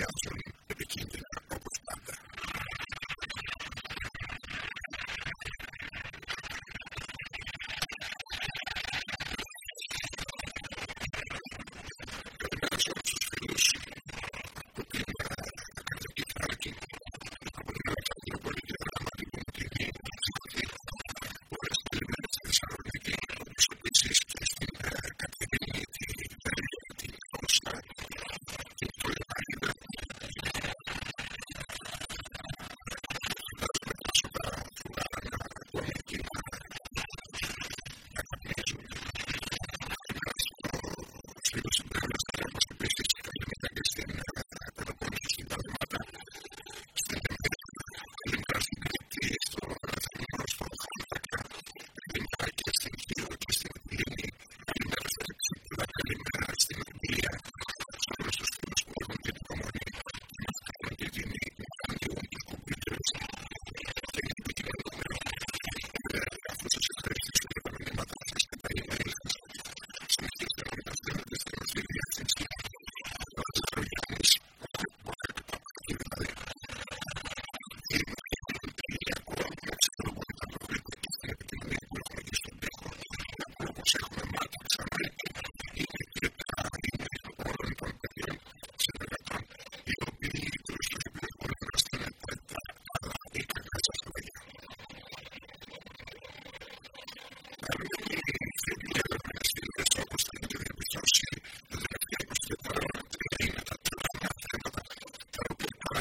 she answered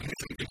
one is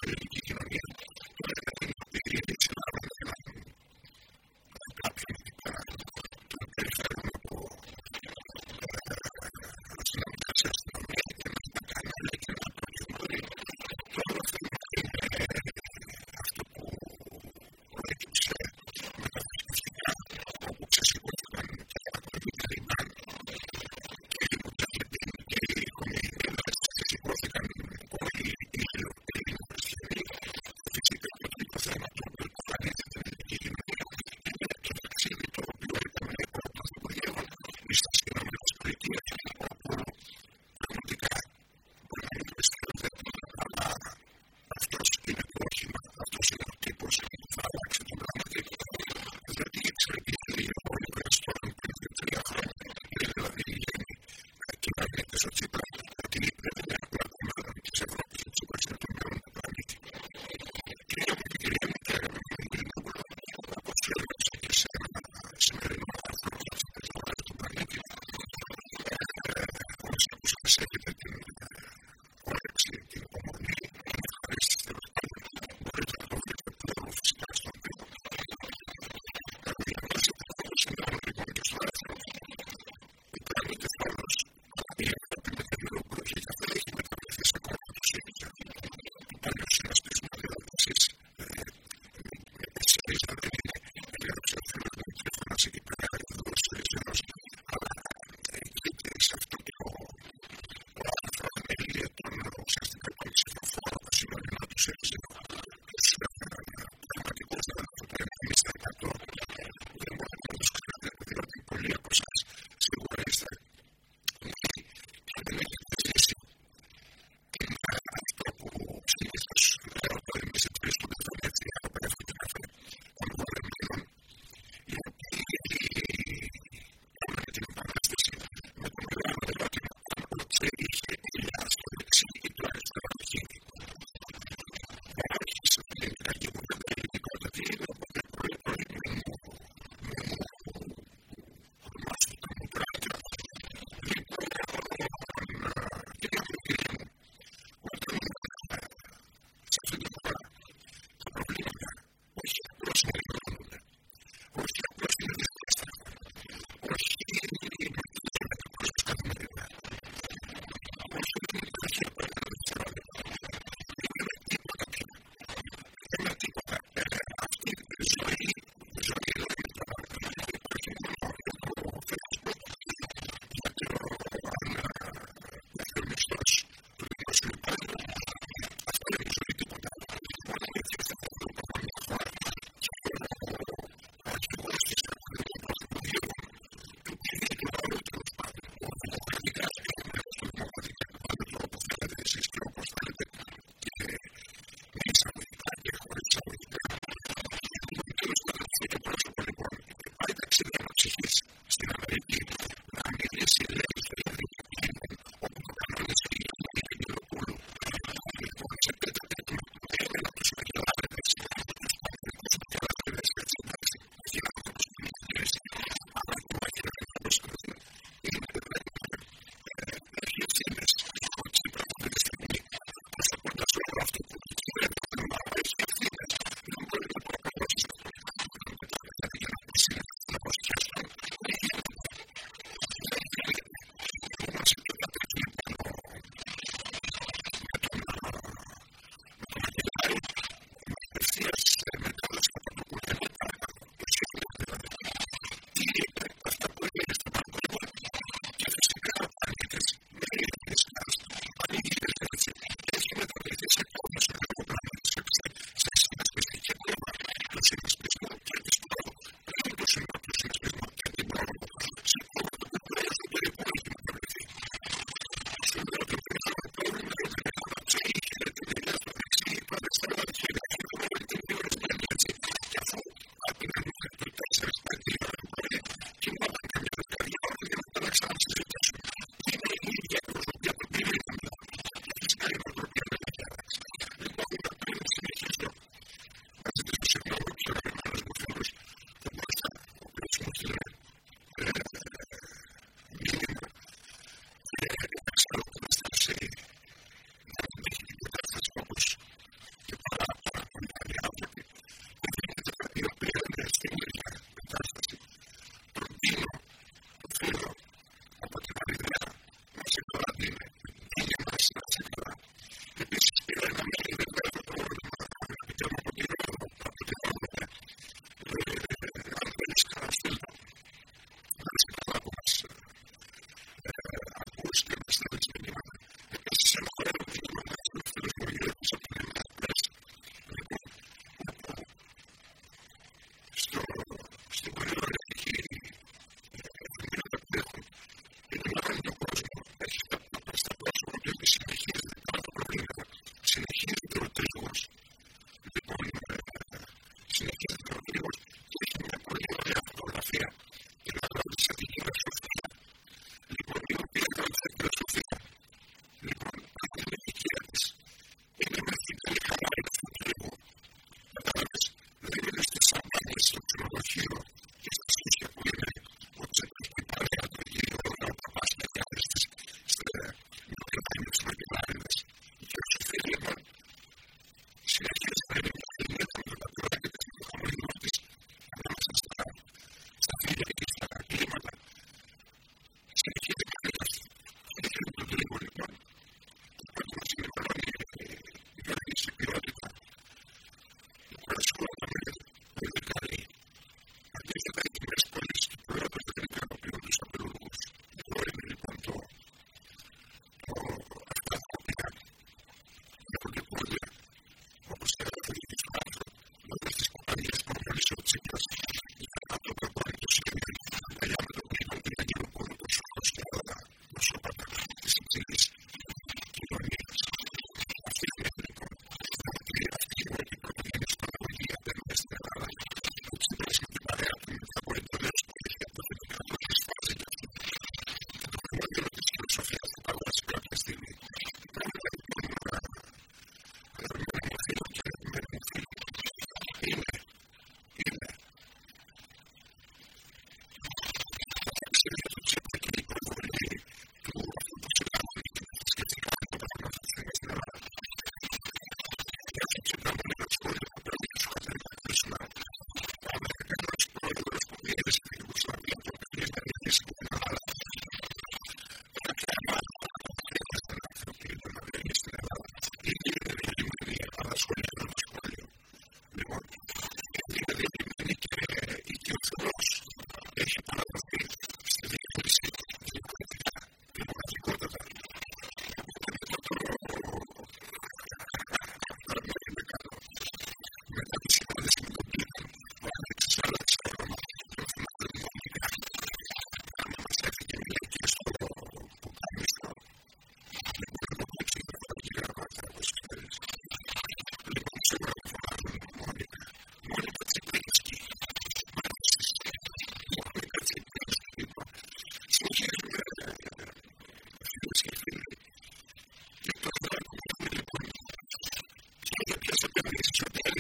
possibilities to be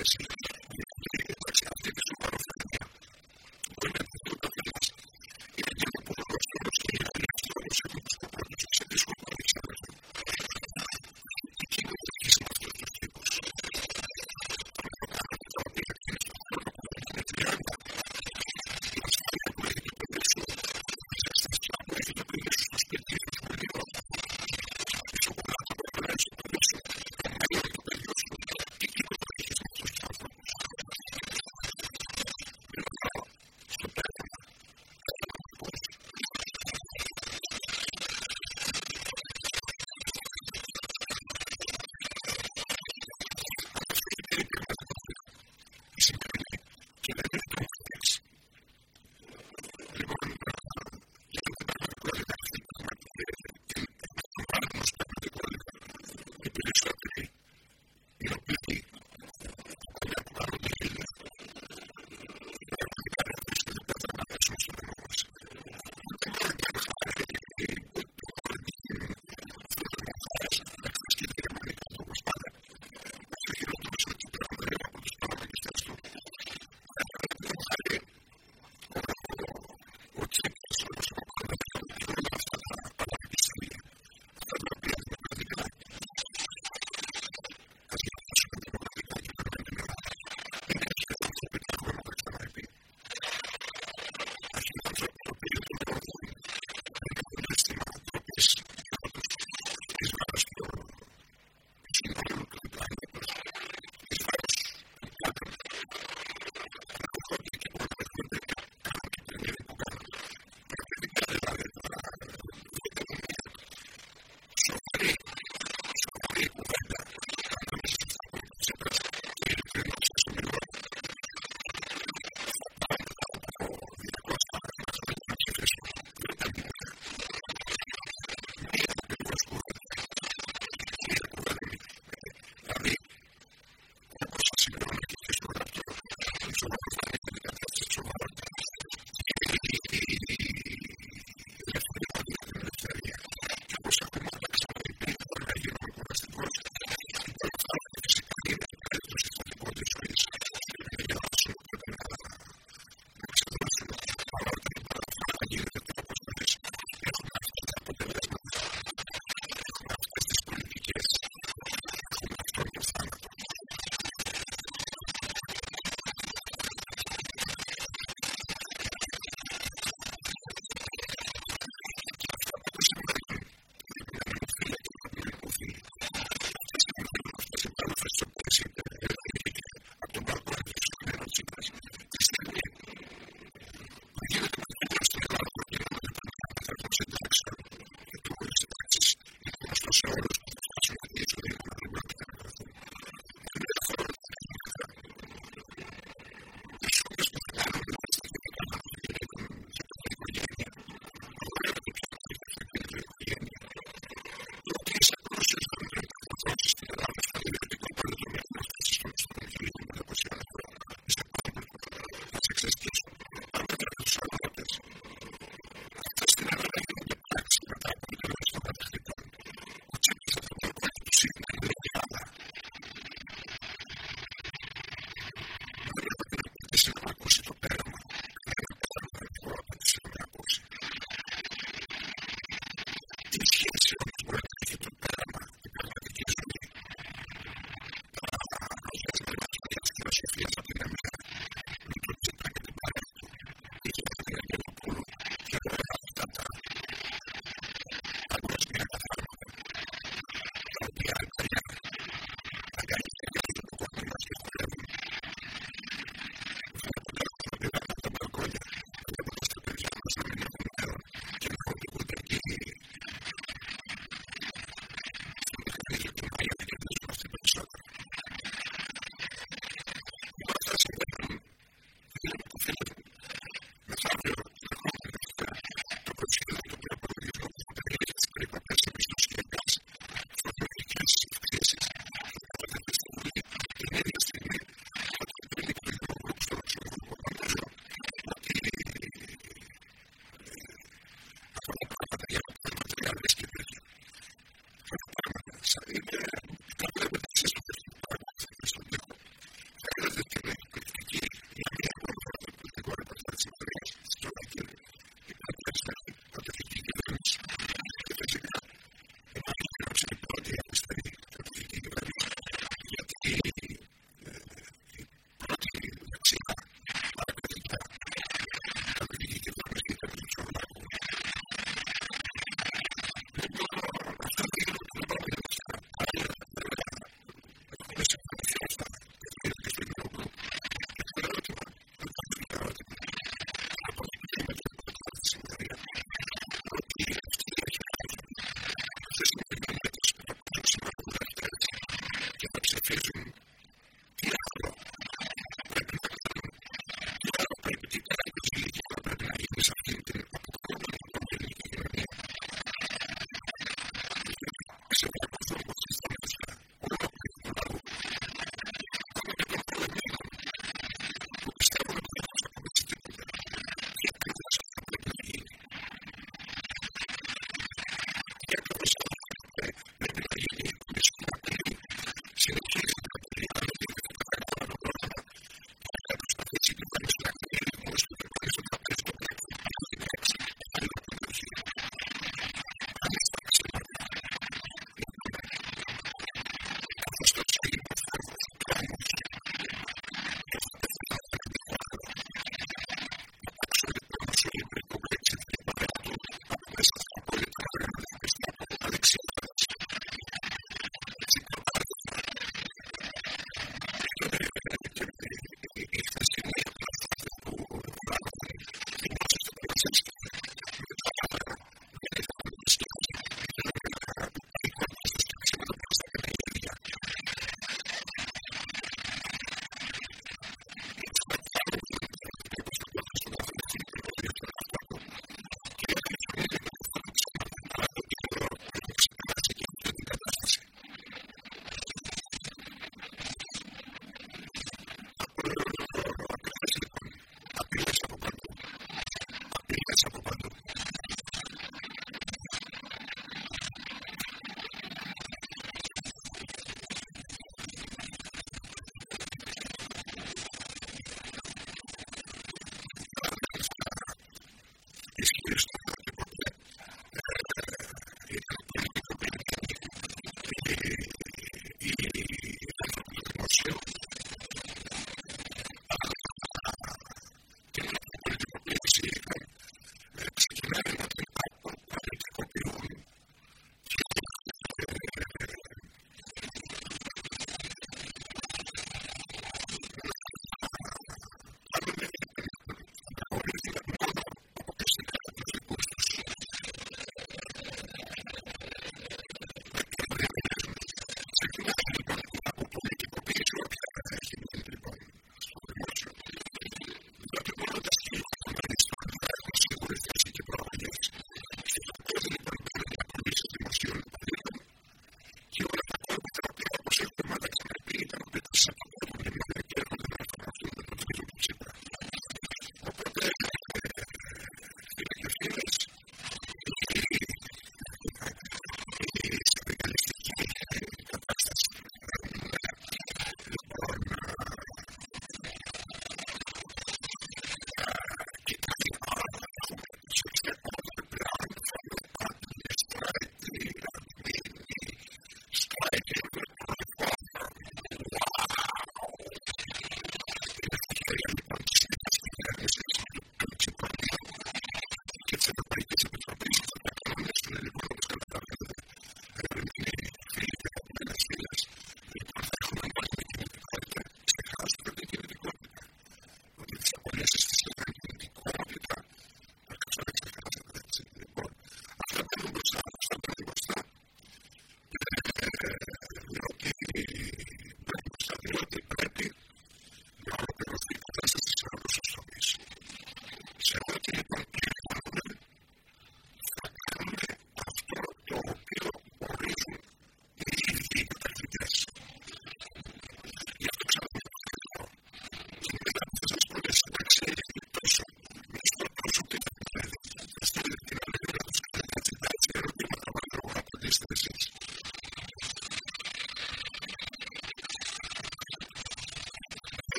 just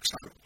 Σε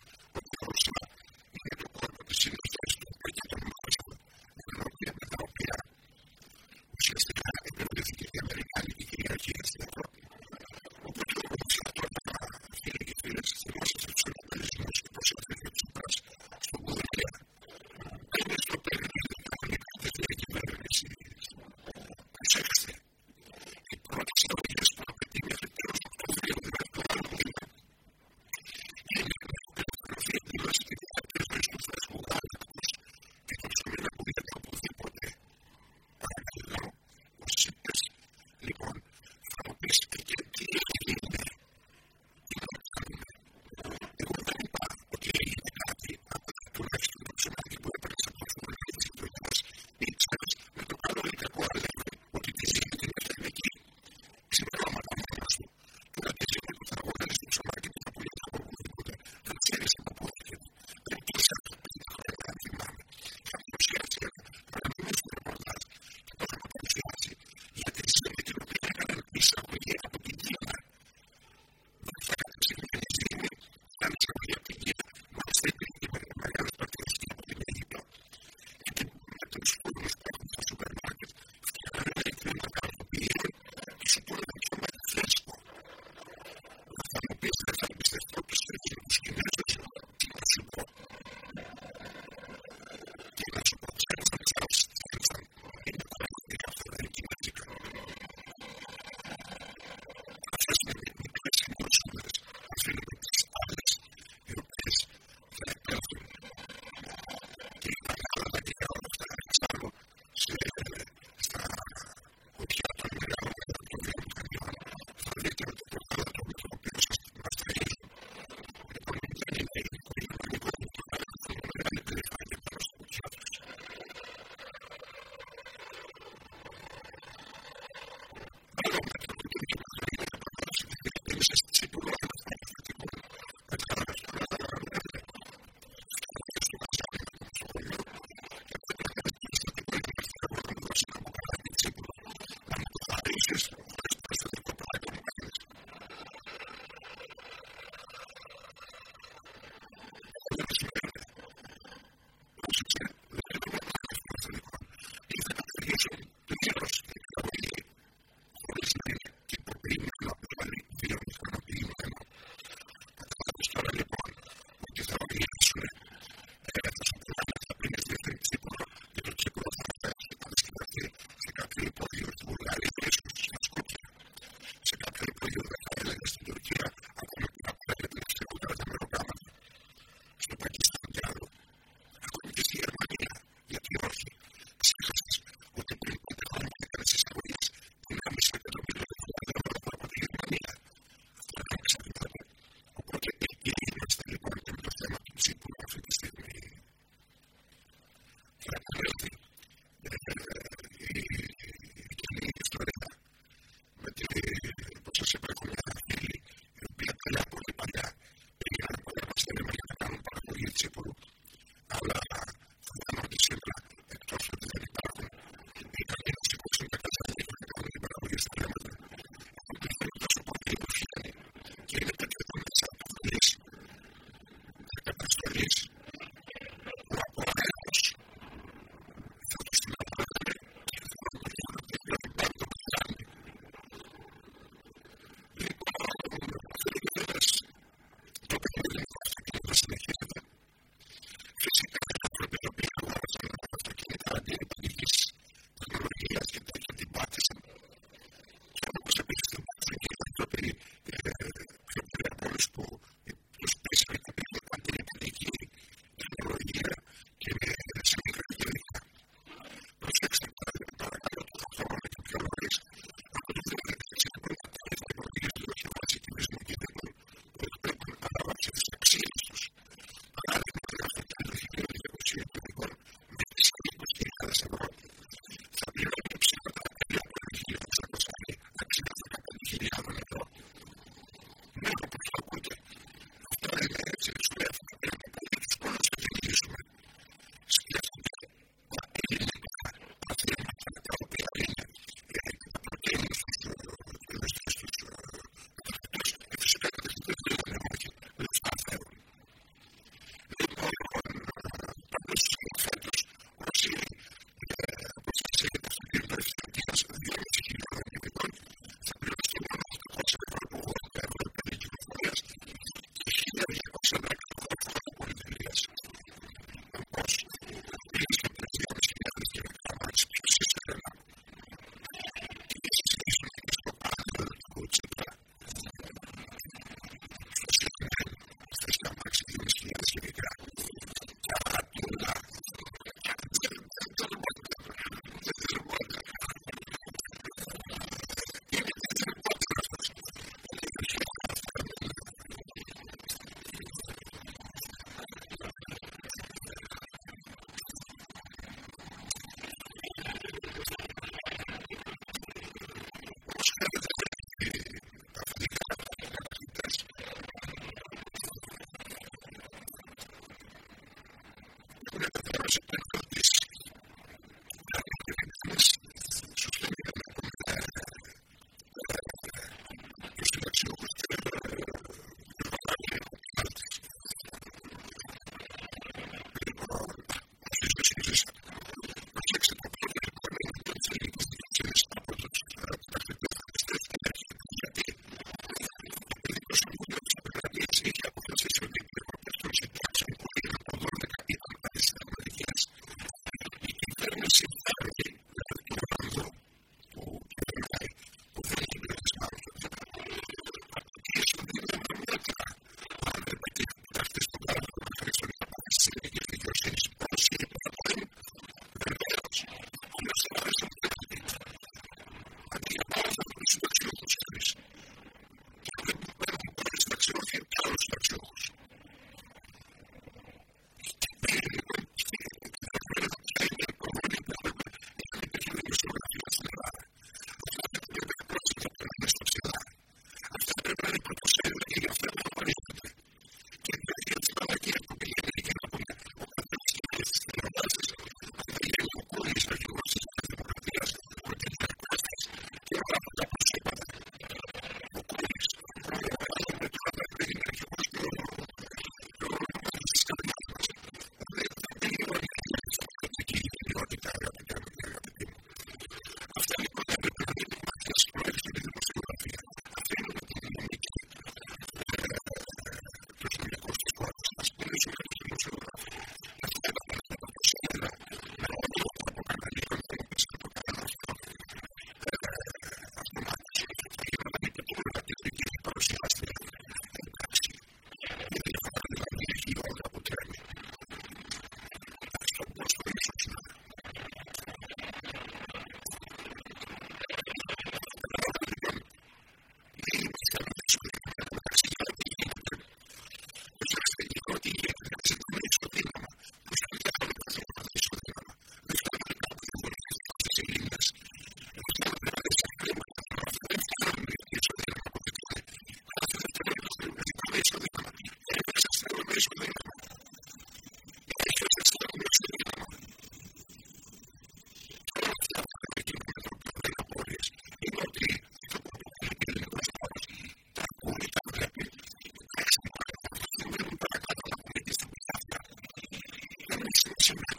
Action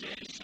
Jesus,